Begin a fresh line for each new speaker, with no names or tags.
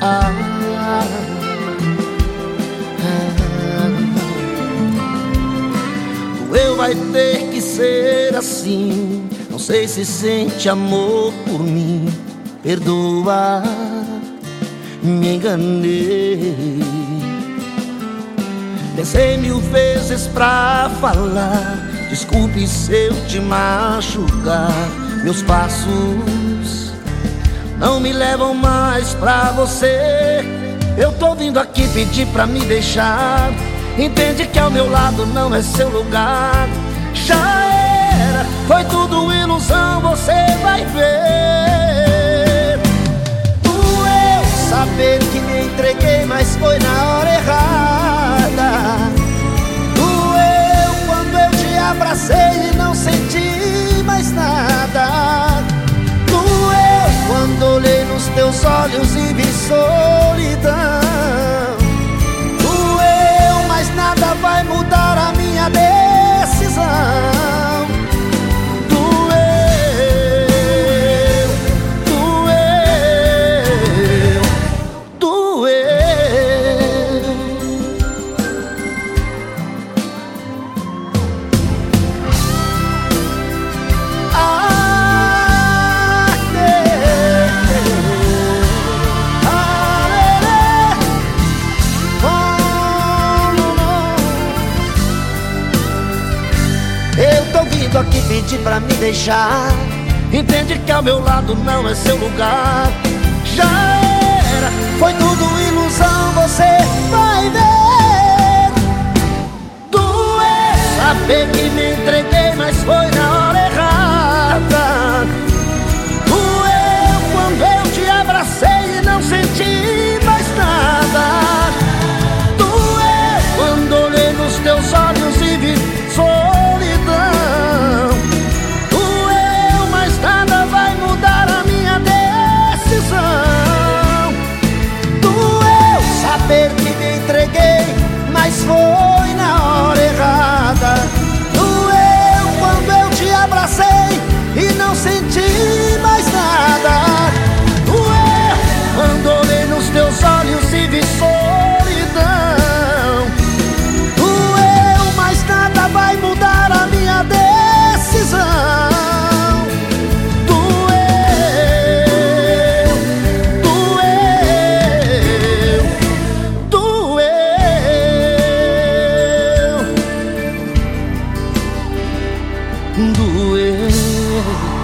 Ah, eu vai ter que ser assim. Não sei se sente amor por mim. Perdoa, me enganei. Pensei mil vezes pra falar. Desculpe se eu te machucar. Meus passos não me levam mais pra você. Eu tô vindo aqui pedir pra me deixar. Entende que ao meu lado não é seu lugar. Já era, foi tudo ilusão, você vai ver. Doeu saber que me entreguei, mas foi na hora errada. Doeu quando eu te abracei e olhos e vi solidão. Pedir pra me deixar. Entende que ao meu lado não é seu lugar. Já era, foi tudo ilusão, você vai ver. Doer, saber que me entreguei, mas foi na hora saber que me entreguei, mas foi Doeu